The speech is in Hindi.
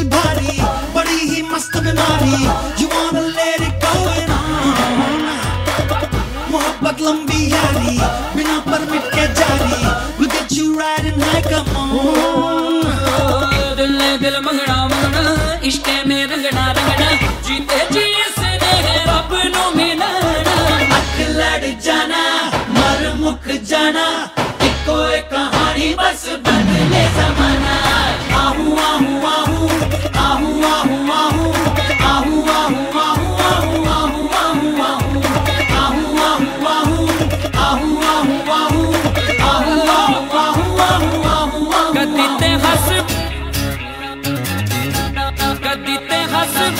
दिल भारी बड़ी ही मस्त बीमारी you want let it go and on मोहब्बत लंबी यारी बिना परमिट के जारी। Will get you riding high come on दिल ने दिल मंगना मंगना इश्क में रंगना रंगना जीते जी से रब नु मिलना अख लड़ जाना मर मुक जाना। Jackson.